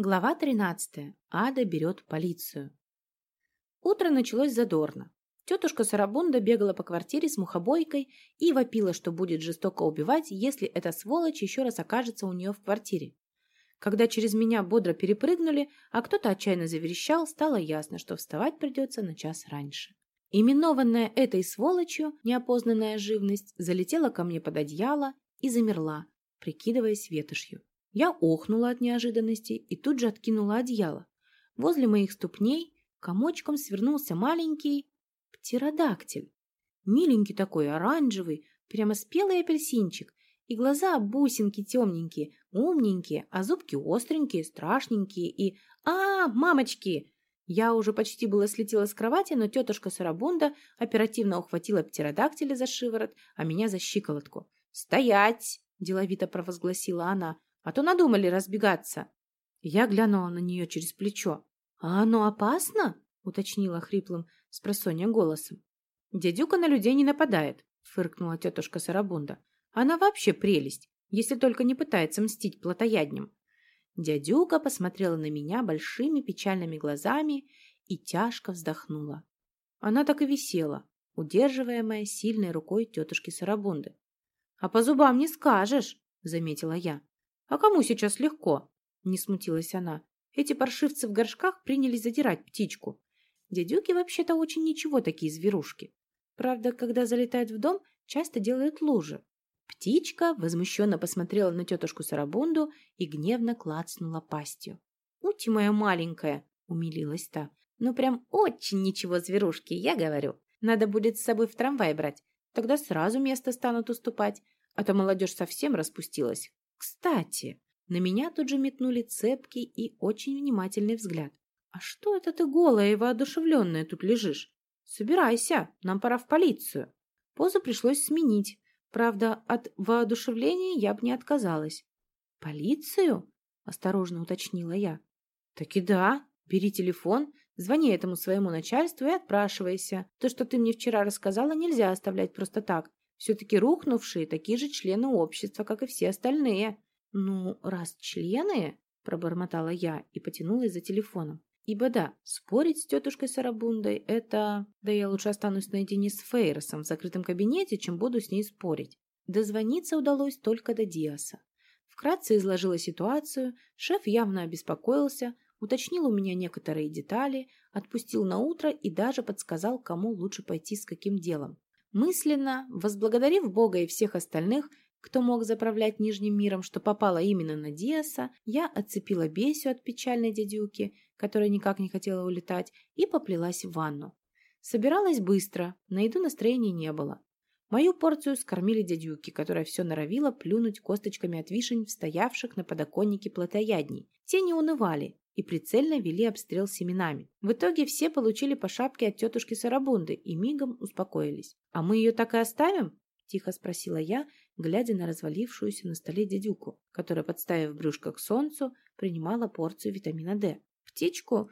Глава 13. Ада берет полицию. Утро началось задорно. Тетушка Сарабунда бегала по квартире с мухобойкой и вопила, что будет жестоко убивать, если эта сволочь еще раз окажется у нее в квартире. Когда через меня бодро перепрыгнули, а кто-то отчаянно заверещал, стало ясно, что вставать придется на час раньше. Именованная этой сволочью неопознанная живность залетела ко мне под одеяло и замерла, прикидываясь ветошью. Я охнула от неожиданности и тут же откинула одеяло. Возле моих ступней комочком свернулся маленький птеродактиль. Миленький такой, оранжевый, прямо спелый апельсинчик. И глаза бусинки темненькие, умненькие, а зубки остренькие, страшненькие и... а, мамочки! Я уже почти было слетела с кровати, но тетушка Сарабунда оперативно ухватила птеродактиля за шиворот, а меня за щиколотку. «Стоять!» – деловито провозгласила она а то надумали разбегаться. Я глянула на нее через плечо. «А оно опасно?» — уточнила хриплым с голосом. «Дядюка на людей не нападает», — фыркнула тетушка Сарабунда. «Она вообще прелесть, если только не пытается мстить плотояднем». Дядюка посмотрела на меня большими печальными глазами и тяжко вздохнула. Она так и висела, удерживаемая сильной рукой тетушки Сарабунды. «А по зубам не скажешь», — заметила я. «А кому сейчас легко?» – не смутилась она. «Эти паршивцы в горшках принялись задирать птичку. Дядюки вообще-то очень ничего такие зверушки. Правда, когда залетают в дом, часто делают лужи. Птичка возмущенно посмотрела на тетушку Сарабунду и гневно клацнула пастью. «Ути моя маленькая!» – умилилась та. «Ну прям очень ничего зверушки, я говорю. Надо будет с собой в трамвай брать. Тогда сразу место станут уступать, а то молодежь совсем распустилась. Кстати, на меня тут же метнули цепкий и очень внимательный взгляд. «А что это ты голая и воодушевленная тут лежишь? Собирайся, нам пора в полицию». Позу пришлось сменить. Правда, от воодушевления я бы не отказалась. «Полицию?» – осторожно уточнила я. «Так и да. Бери телефон, звони этому своему начальству и отпрашивайся. То, что ты мне вчера рассказала, нельзя оставлять просто так. Все-таки рухнувшие такие же члены общества, как и все остальные. Ну, раз члены, пробормотала я и потянулась за телефоном. Ибо да, спорить с тетушкой Сарабундой – это... Да я лучше останусь наедине с Фейросом в закрытом кабинете, чем буду с ней спорить. Дозвониться удалось только до Диаса. Вкратце изложила ситуацию, шеф явно обеспокоился, уточнил у меня некоторые детали, отпустил на утро и даже подсказал, кому лучше пойти с каким делом. Мысленно, возблагодарив Бога и всех остальных, кто мог заправлять Нижним миром, что попало именно на Диаса, я отцепила Бесю от печальной дядюки, которая никак не хотела улетать, и поплелась в ванну. Собиралась быстро, на еду настроения не было. Мою порцию скормили дядюки, которая все норовила плюнуть косточками от вишень, стоявших на подоконнике плотоядней. Те не унывали, и прицельно вели обстрел семенами. В итоге все получили по шапке от тетушки Сарабунды и мигом успокоились. «А мы ее так и оставим?» – тихо спросила я, глядя на развалившуюся на столе дядюку, которая, подставив брюшко к солнцу, принимала порцию витамина D. «Птичку?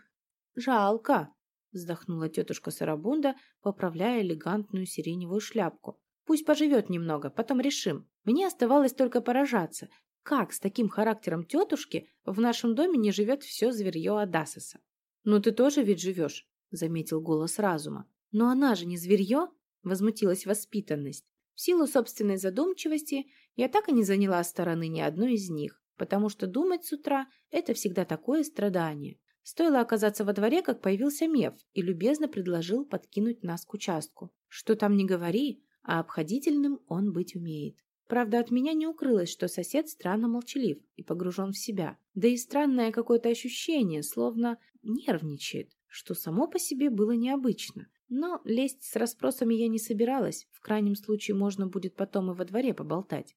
Жалко!» – вздохнула тетушка Сарабунда, поправляя элегантную сиреневую шляпку. «Пусть поживет немного, потом решим. Мне оставалось только поражаться, как с таким характером тетушки в нашем доме не живет все зверье Адасоса? «Ну ты тоже ведь живешь», — заметил голос разума. «Но она же не зверье?» — возмутилась воспитанность. В силу собственной задумчивости я так и не заняла стороны ни одной из них, потому что думать с утра – это всегда такое страдание. Стоило оказаться во дворе, как появился Мев и любезно предложил подкинуть нас к участку. Что там не говори, а обходительным он быть умеет. Правда, от меня не укрылось, что сосед странно молчалив и погружен в себя. Да и странное какое-то ощущение, словно нервничает, что само по себе было необычно. Но лезть с расспросами я не собиралась. В крайнем случае можно будет потом и во дворе поболтать.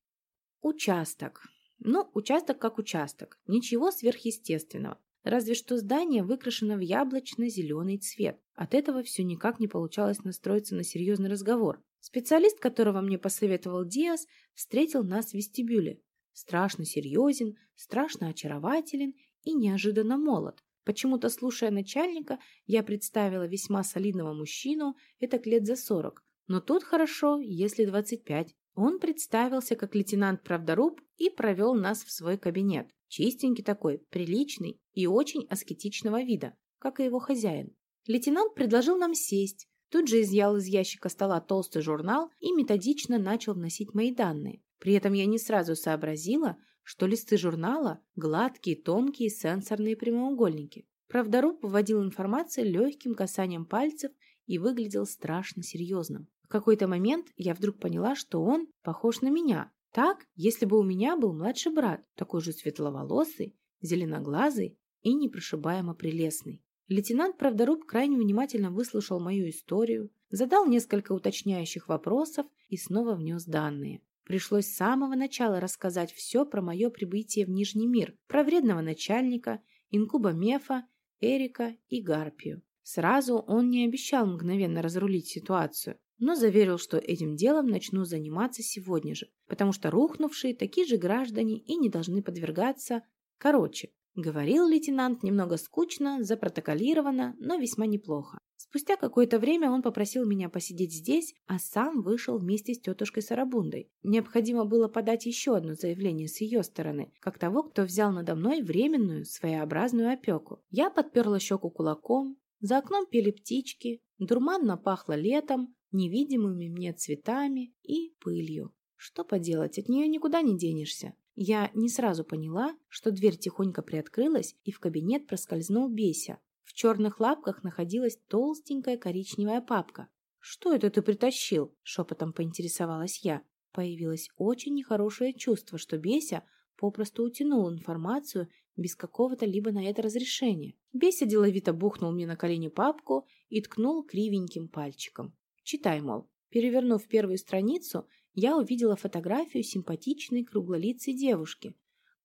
Участок. Ну, участок как участок. Ничего сверхъестественного. Разве что здание выкрашено в яблочно-зеленый цвет. От этого все никак не получалось настроиться на серьезный разговор. Специалист, которого мне посоветовал Диас, встретил нас в вестибюле. Страшно серьезен, страшно очарователен и неожиданно молод. Почему-то, слушая начальника, я представила весьма солидного мужчину, это лет за сорок. Но тут хорошо, если двадцать пять. Он представился как лейтенант Правдоруб и провел нас в свой кабинет. Чистенький такой, приличный и очень аскетичного вида, как и его хозяин. Лейтенант предложил нам сесть, тут же изъял из ящика стола толстый журнал и методично начал вносить мои данные. При этом я не сразу сообразила, что листы журнала – гладкие, тонкие сенсорные прямоугольники. Правдоруб вводил информацию легким касанием пальцев и выглядел страшно серьезным. В какой-то момент я вдруг поняла, что он похож на меня, так, если бы у меня был младший брат, такой же светловолосый, зеленоглазый и непрошибаемо прелестный. Лейтенант Правдоруб крайне внимательно выслушал мою историю, задал несколько уточняющих вопросов и снова внес данные. Пришлось с самого начала рассказать все про мое прибытие в Нижний мир, про вредного начальника, инкуба Мефа, Эрика и Гарпию. Сразу он не обещал мгновенно разрулить ситуацию, но заверил, что этим делом начну заниматься сегодня же, потому что рухнувшие такие же граждане и не должны подвергаться. Короче, говорил лейтенант немного скучно, запротоколировано, но весьма неплохо. Спустя какое-то время он попросил меня посидеть здесь, а сам вышел вместе с тетушкой Сарабундой. Необходимо было подать еще одно заявление с ее стороны, как того, кто взял надо мной временную, своеобразную опеку. Я подперла щеку кулаком, за окном пели птички, дурманно пахло летом, невидимыми мне цветами и пылью. Что поделать, от нее никуда не денешься. Я не сразу поняла, что дверь тихонько приоткрылась, и в кабинет проскользнул Беся. В черных лапках находилась толстенькая коричневая папка. «Что это ты притащил?» – шепотом поинтересовалась я. Появилось очень нехорошее чувство, что Беся попросту утянул информацию без какого-то либо на это разрешения. Беся деловито бухнул мне на колени папку и ткнул кривеньким пальчиком. Читай, мол. Перевернув первую страницу, я увидела фотографию симпатичной круглолицей девушки.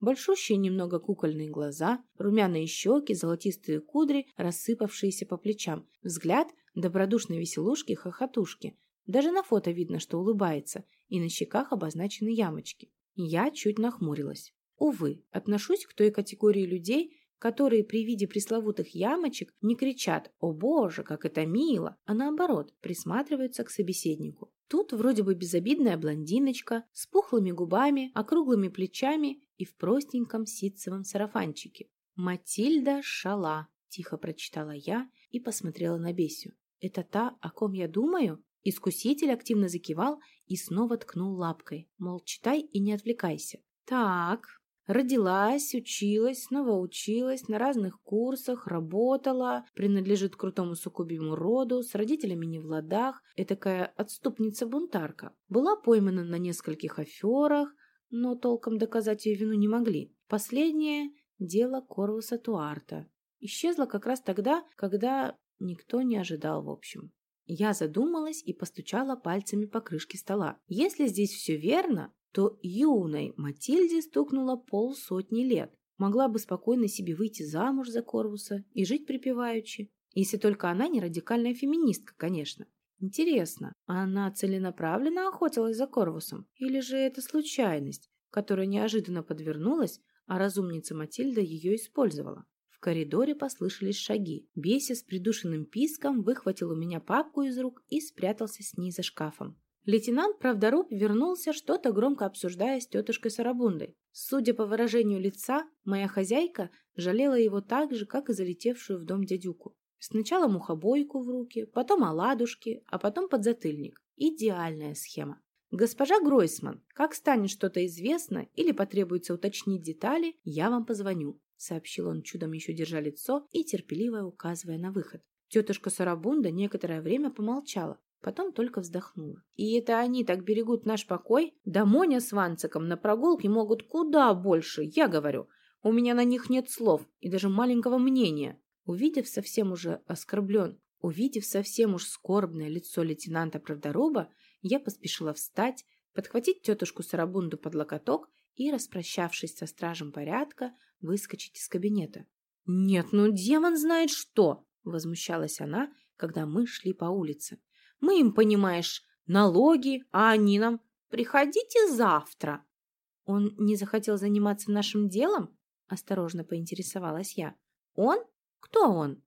Большущие немного кукольные глаза, румяные щеки, золотистые кудри, рассыпавшиеся по плечам. Взгляд добродушной веселушки-хохотушки. Даже на фото видно, что улыбается, и на щеках обозначены ямочки. Я чуть нахмурилась. Увы, отношусь к той категории людей, которые при виде пресловутых ямочек не кричат «О боже, как это мило!», а наоборот, присматриваются к собеседнику. Тут вроде бы безобидная блондиночка с пухлыми губами, округлыми плечами и в простеньком ситцевом сарафанчике. «Матильда Шала», – тихо прочитала я и посмотрела на Бесю. «Это та, о ком я думаю?» Искуситель активно закивал и снова ткнул лапкой, мол, читай и не отвлекайся. «Так, Родилась, училась, снова училась, на разных курсах, работала, принадлежит крутому суккубиму роду, с родителями не в ладах, этакая отступница-бунтарка. Была поймана на нескольких аферах, но толком доказать ее вину не могли. Последнее – дело Корвуса Туарта. Исчезла как раз тогда, когда никто не ожидал в общем. Я задумалась и постучала пальцами по крышке стола. Если здесь все верно, то юной Матильде стукнуло полсотни лет. Могла бы спокойно себе выйти замуж за Корвуса и жить припеваючи. Если только она не радикальная феминистка, конечно. Интересно, она целенаправленно охотилась за Корвусом? Или же это случайность, которая неожиданно подвернулась, а разумница Матильда ее использовала? В коридоре послышались шаги. Беся с придушенным писком выхватил у меня папку из рук и спрятался с ней за шкафом. Лейтенант Правдоруб вернулся, что-то громко обсуждая с тетушкой Сарабундой. Судя по выражению лица, моя хозяйка жалела его так же, как и залетевшую в дом дядюку. Сначала мухобойку в руки, потом оладушки, а потом подзатыльник. Идеальная схема. «Госпожа Гройсман, как станет что-то известно или потребуется уточнить детали, я вам позвоню», сообщил он чудом еще держа лицо и терпеливо указывая на выход. Тетушка Сарабунда некоторое время помолчала, Потом только вздохнула. И это они так берегут наш покой? Да Моня с Ванциком на прогулке могут куда больше, я говорю. У меня на них нет слов и даже маленького мнения. Увидев совсем уже оскорблен, увидев совсем уж скорбное лицо лейтенанта Правдоруба, я поспешила встать, подхватить тетушку Сарабунду под локоток и, распрощавшись со стражем порядка, выскочить из кабинета. «Нет, ну демон знает что!» – возмущалась она, когда мы шли по улице. Мы им, понимаешь, налоги, а они нам «приходите завтра». Он не захотел заниматься нашим делом? Осторожно поинтересовалась я. Он? Кто он?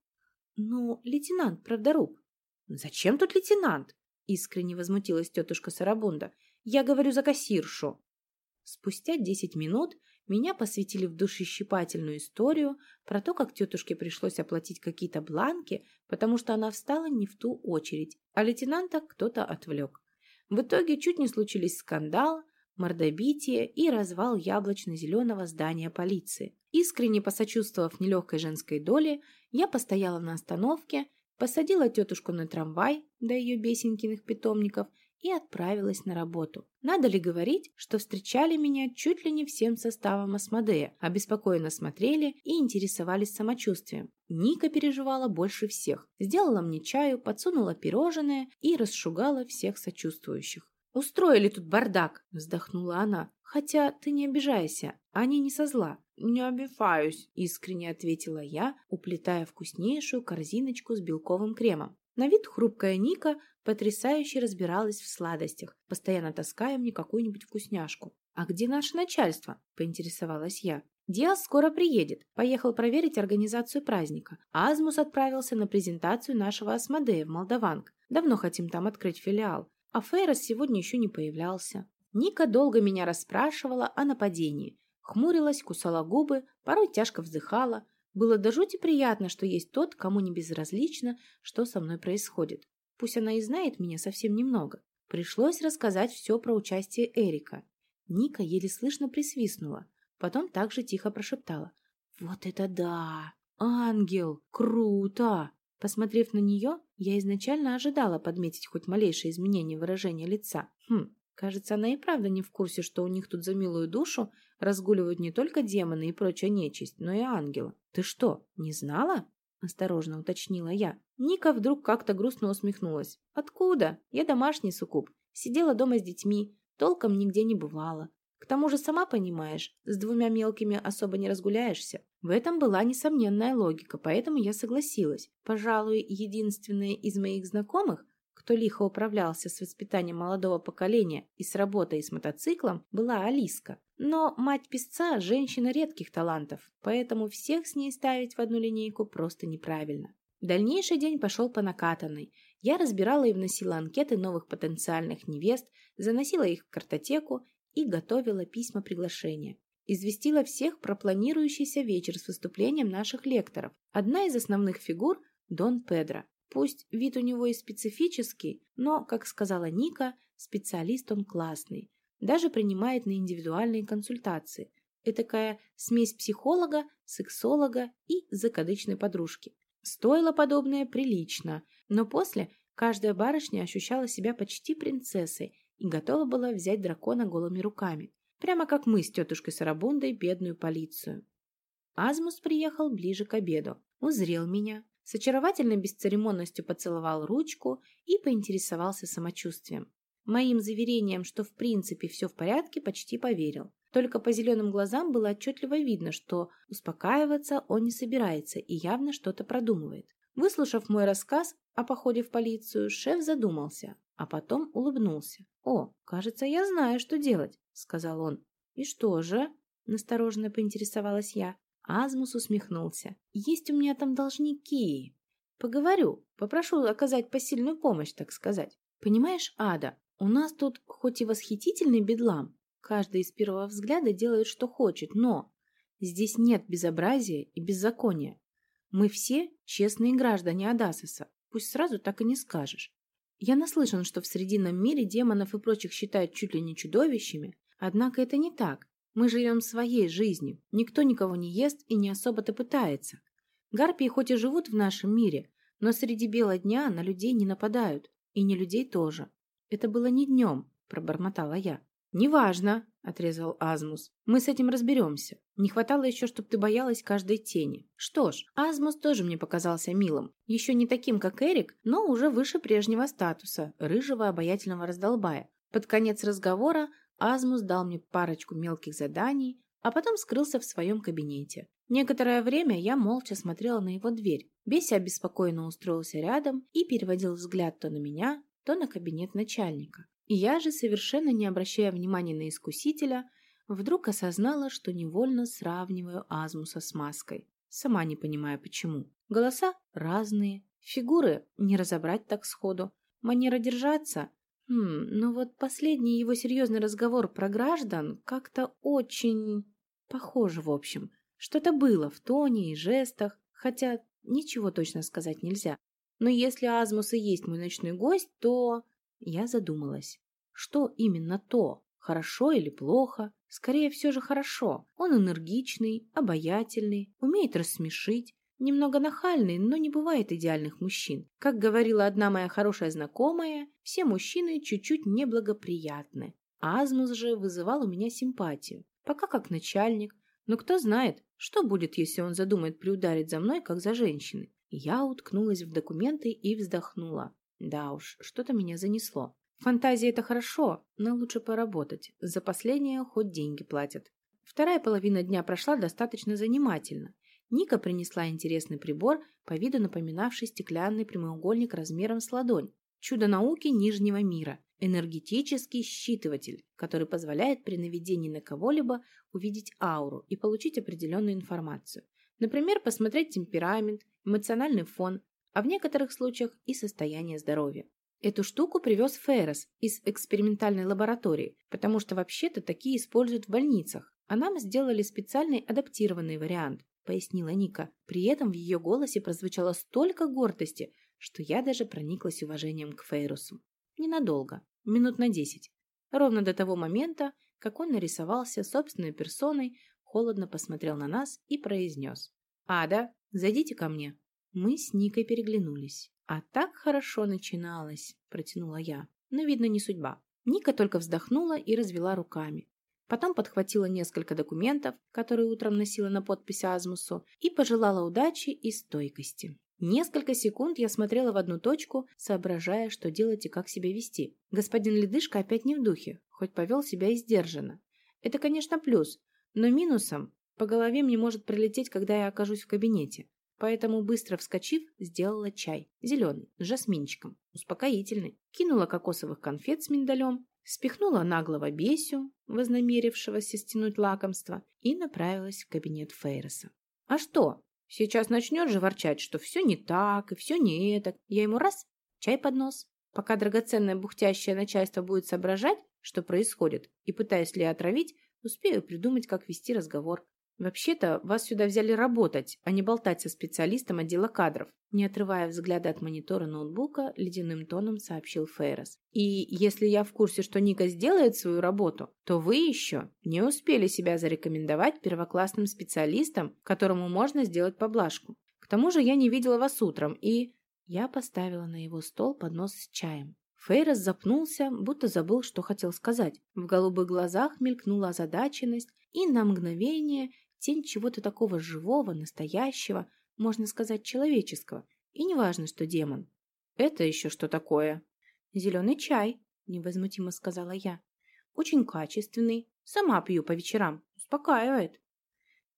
Ну, лейтенант Правдоруб. Зачем тут лейтенант? Искренне возмутилась тетушка Сарабунда. Я говорю за кассиршу. Спустя десять минут меня посвятили в душещипательную историю про то, как тетушке пришлось оплатить какие-то бланки, потому что она встала не в ту очередь, а лейтенанта кто-то отвлек. В итоге чуть не случились скандал, мордобитие и развал яблочно-зеленого здания полиции. Искренне посочувствовав нелегкой женской доле, я постояла на остановке, посадила тетушку на трамвай до ее бесенькиных питомников и отправилась на работу. Надо ли говорить, что встречали меня чуть ли не всем составом Асмодея, обеспокоенно смотрели и интересовались самочувствием. Ника переживала больше всех, сделала мне чаю, подсунула пирожное и расшугала всех сочувствующих. «Устроили тут бардак!» – вздохнула она. «Хотя ты не обижайся, они не со зла». «Не обижаюсь», – искренне ответила я, уплетая вкуснейшую корзиночку с белковым кремом. На вид хрупкая Ника потрясающе разбиралась в сладостях, постоянно таская мне какую-нибудь вкусняшку. «А где наше начальство?» – поинтересовалась я. Диас скоро приедет, поехал проверить организацию праздника. Азмус отправился на презентацию нашего Асмодея в Молдаванг. Давно хотим там открыть филиал. А Фейрос сегодня еще не появлялся. Ника долго меня расспрашивала о нападении. Хмурилась, кусала губы, порой тяжко вздыхала, было до жути приятно, что есть тот, кому не безразлично, что со мной происходит. Пусть она и знает меня совсем немного. Пришлось рассказать все про участие Эрика. Ника еле слышно присвистнула, потом также тихо прошептала. «Вот это да! Ангел! Круто!» Посмотрев на нее, я изначально ожидала подметить хоть малейшее изменение выражения лица. Хм, кажется, она и правда не в курсе, что у них тут за милую душу разгуливают не только демоны и прочая нечисть, но и ангелы. «Ты что, не знала?» – осторожно уточнила я. Ника вдруг как-то грустно усмехнулась. «Откуда? Я домашний суккуб. Сидела дома с детьми, толком нигде не бывала. К тому же, сама понимаешь, с двумя мелкими особо не разгуляешься. В этом была несомненная логика, поэтому я согласилась. Пожалуй, единственная из моих знакомых, кто лихо управлялся с воспитанием молодого поколения и с работой с мотоциклом, была Алиска. Но мать песца – женщина редких талантов, поэтому всех с ней ставить в одну линейку просто неправильно. Дальнейший день пошел по накатанной. Я разбирала и вносила анкеты новых потенциальных невест, заносила их в картотеку и готовила письма приглашения. Известила всех про планирующийся вечер с выступлением наших лекторов. Одна из основных фигур – Дон Педро. Пусть вид у него и специфический, но, как сказала Ника, специалист он классный. Даже принимает на индивидуальные консультации. Этакая смесь психолога, сексолога и закадычной подружки. Стоило подобное прилично, но после каждая барышня ощущала себя почти принцессой и готова была взять дракона голыми руками. Прямо как мы с тетушкой Сарабундой бедную полицию. Азмус приехал ближе к обеду, узрел меня, с очаровательной бесцеремонностью поцеловал ручку и поинтересовался самочувствием. Моим заверением, что в принципе все в порядке, почти поверил. Только по зеленым глазам было отчетливо видно, что успокаиваться он не собирается и явно что-то продумывает. Выслушав мой рассказ о походе в полицию, шеф задумался, а потом улыбнулся. «О, кажется, я знаю, что делать», — сказал он. «И что же?» — настороженно поинтересовалась я. Азмус усмехнулся. «Есть у меня там должники. Поговорю, попрошу оказать посильную помощь, так сказать. Понимаешь, Ада, у нас тут хоть и восхитительный бедлам, каждый из первого взгляда делает, что хочет, но здесь нет безобразия и беззакония. Мы все честные граждане Адасоса, пусть сразу так и не скажешь. Я наслышан, что в Срединном мире демонов и прочих считают чуть ли не чудовищами, однако это не так. Мы живем своей жизнью, никто никого не ест и не особо-то пытается. Гарпии хоть и живут в нашем мире, но среди бела дня на людей не нападают, и не людей тоже. Это было не днем, пробормотала я. «Неважно», — отрезал Азмус. «Мы с этим разберемся. Не хватало еще, чтобы ты боялась каждой тени». Что ж, Азмус тоже мне показался милым. Еще не таким, как Эрик, но уже выше прежнего статуса, рыжего обаятельного раздолбая. Под конец разговора Азмус дал мне парочку мелких заданий, а потом скрылся в своем кабинете. Некоторое время я молча смотрела на его дверь. Беся обеспокоенно устроился рядом и переводил взгляд то на меня, то на кабинет начальника. Я же, совершенно не обращая внимания на искусителя, вдруг осознала, что невольно сравниваю Азмуса с маской. Сама не понимая почему. Голоса разные, фигуры не разобрать так сходу, манера держаться Хм, ну вот последний его серьезный разговор про граждан как-то очень похоже, в общем. Что-то было в тоне и жестах, хотя ничего точно сказать нельзя. Но если Азмус и есть мой ночной гость, то... Я задумалась. Что именно то? Хорошо или плохо? Скорее все же хорошо. Он энергичный, обаятельный, умеет рассмешить, немного нахальный, но не бывает идеальных мужчин. Как говорила одна моя хорошая знакомая, все мужчины чуть-чуть неблагоприятны. Азмус же вызывал у меня симпатию. Пока как начальник, но кто знает, что будет, если он задумает приударить за мной, как за женщиной. Я уткнулась в документы и вздохнула. Да уж, что-то меня занесло. Фантазия – это хорошо, но лучше поработать. За последнее хоть деньги платят. Вторая половина дня прошла достаточно занимательно. Ника принесла интересный прибор, по виду напоминавший стеклянный прямоугольник размером с ладонь. Чудо науки Нижнего мира. Энергетический считыватель, который позволяет при наведении на кого-либо увидеть ауру и получить определенную информацию. Например, посмотреть темперамент, эмоциональный фон, а в некоторых случаях и состояние здоровья. Эту штуку привез Феррес из экспериментальной лаборатории, потому что вообще-то такие используют в больницах, а нам сделали специальный адаптированный вариант, пояснила Ника. При этом в ее голосе прозвучало столько гордости, что я даже прониклась уважением к Фейрусу. Ненадолго, минут на десять. Ровно до того момента, как он нарисовался собственной персоной, холодно посмотрел на нас и произнес. «Ада, зайдите ко мне». Мы с Никой переглянулись. «А так хорошо начиналось», – протянула я. «Но, видно, не судьба». Ника только вздохнула и развела руками. Потом подхватила несколько документов, которые утром носила на подпись Азмусу, и пожелала удачи и стойкости. Несколько секунд я смотрела в одну точку, соображая, что делать и как себя вести. Господин Ледышка опять не в духе, хоть повел себя и сдержанно. Это, конечно, плюс, но минусом по голове мне может прилететь, когда я окажусь в кабинете. Поэтому, быстро вскочив, сделала чай. Зеленый, с жасминчиком, успокоительный. Кинула кокосовых конфет с миндалем, спихнула наглого бесю, вознамерившегося стянуть лакомство, и направилась в кабинет Фейроса. А что? Сейчас начнет же ворчать, что все не так и все не это. Я ему раз, чай под нос. Пока драгоценное бухтящее начальство будет соображать, что происходит, и пытаясь ли отравить, успею придумать, как вести разговор. «Вообще-то вас сюда взяли работать, а не болтать со специалистом отдела кадров», не отрывая взгляда от монитора ноутбука, ледяным тоном сообщил Фейрос. «И если я в курсе, что Ника сделает свою работу, то вы еще не успели себя зарекомендовать первоклассным специалистом, которому можно сделать поблажку. К тому же я не видела вас утром и...» Я поставила на его стол поднос с чаем. Фейрос запнулся, будто забыл, что хотел сказать. В голубых глазах мелькнула озадаченность, и на мгновение тень чего-то такого живого, настоящего, можно сказать, человеческого. И неважно, что демон. Это еще что такое? Зеленый чай, невозмутимо сказала я. Очень качественный. Сама пью по вечерам. Успокаивает.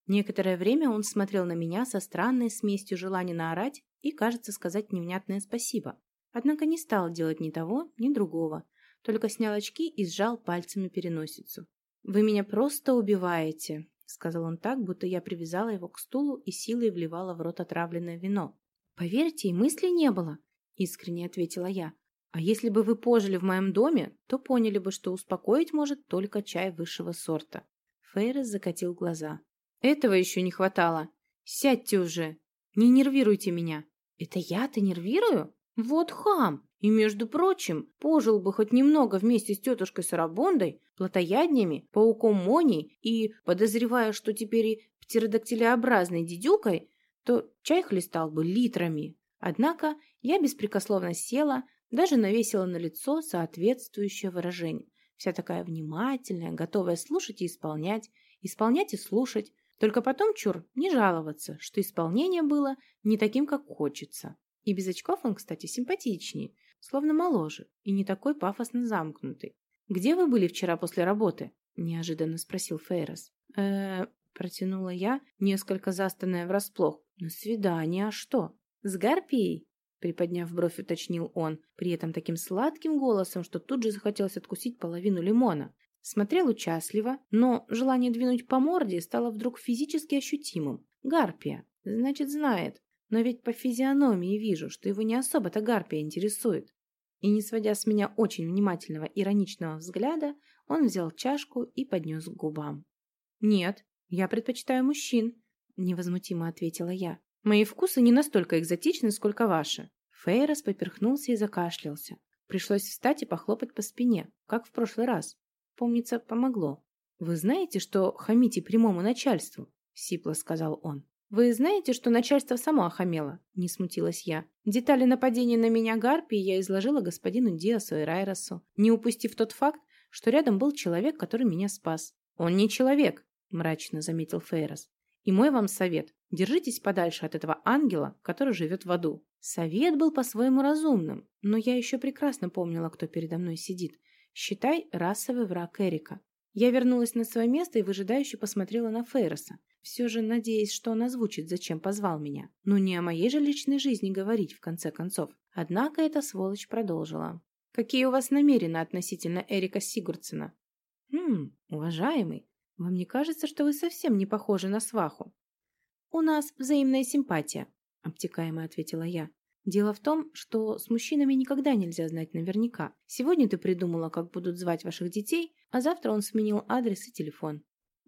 Некоторое время он смотрел на меня со странной смесью желания наорать и, кажется, сказать невнятное спасибо. Однако не стал делать ни того, ни другого, только снял очки и сжал пальцами переносицу. «Вы меня просто убиваете», сказал он так, будто я привязала его к стулу и силой вливала в рот отравленное вино. «Поверьте, и мысли не было», — искренне ответила я. «А если бы вы пожили в моем доме, то поняли бы, что успокоить может только чай высшего сорта». Фейрес закатил глаза. «Этого еще не хватало. Сядьте уже. Не нервируйте меня». «Это я-то нервирую? Вот хам! И, между прочим, пожил бы хоть немного вместе с тетушкой Сарабондой, плотояднями, пауком Моней и, подозревая, что теперь и птеродактилеобразной дедюкой, то чай хлестал бы литрами. Однако я беспрекословно села, даже навесила на лицо соответствующее выражение. Вся такая внимательная, готовая слушать и исполнять, исполнять и слушать, только потом, чур, не жаловаться, что исполнение было не таким, как хочется. И без очков он, кстати, симпатичнее, словно моложе и не такой пафосно замкнутый. «Где вы были вчера после работы?» – неожиданно спросил Фейрос. э протянула я, несколько застанная врасплох. «На свидание, а что?» «С Гарпией?» Приподняв бровь, уточнил он, при этом таким сладким голосом, что тут же захотелось откусить половину лимона. Смотрел участливо, но желание двинуть по морде стало вдруг физически ощутимым. Гарпия. Значит, знает. Но ведь по физиономии вижу, что его не особо-то Гарпия интересует. И, не сводя с меня очень внимательного ироничного взгляда, он взял чашку и поднес к губам. «Нет, я предпочитаю мужчин», — невозмутимо ответила я. «Мои вкусы не настолько экзотичны, сколько ваши». Фейрос поперхнулся и закашлялся. Пришлось встать и похлопать по спине, как в прошлый раз. Помнится, помогло. «Вы знаете, что хамите прямому начальству?» — сипло сказал он. «Вы знаете, что начальство само охамело?» – не смутилась я. Детали нападения на меня Гарпии я изложила господину Диасу и Райросу, не упустив тот факт, что рядом был человек, который меня спас. «Он не человек», – мрачно заметил Фейрос. «И мой вам совет – держитесь подальше от этого ангела, который живет в аду». Совет был по-своему разумным, но я еще прекрасно помнила, кто передо мной сидит. Считай, расовый враг Эрика. Я вернулась на свое место и выжидающе посмотрела на Фейроса все же надеясь, что он озвучит, зачем позвал меня. Ну не о моей же личной жизни говорить, в конце концов. Однако эта сволочь продолжила. «Какие у вас намерены относительно Эрика Сигурдсена?» «Хм, уважаемый, вам не кажется, что вы совсем не похожи на сваху?» «У нас взаимная симпатия», — обтекаемо ответила я. «Дело в том, что с мужчинами никогда нельзя знать наверняка. Сегодня ты придумала, как будут звать ваших детей, а завтра он сменил адрес и телефон.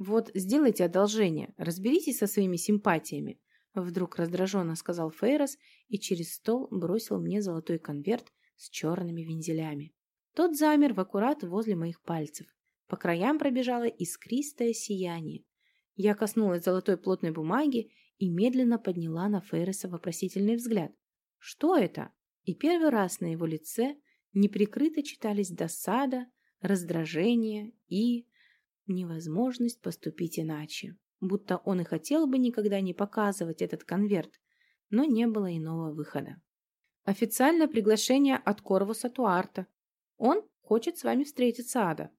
«Вот, сделайте одолжение, разберитесь со своими симпатиями», вдруг раздраженно сказал Фейрос и через стол бросил мне золотой конверт с черными вензелями. Тот замер в аккурат возле моих пальцев. По краям пробежало искристое сияние. Я коснулась золотой плотной бумаги и медленно подняла на Фейреса вопросительный взгляд. «Что это?» И первый раз на его лице неприкрыто читались досада, раздражение и невозможность поступить иначе. Будто он и хотел бы никогда не показывать этот конверт, но не было иного выхода. Официальное приглашение от Корвуса Туарта. Он хочет с вами встретиться, Ада.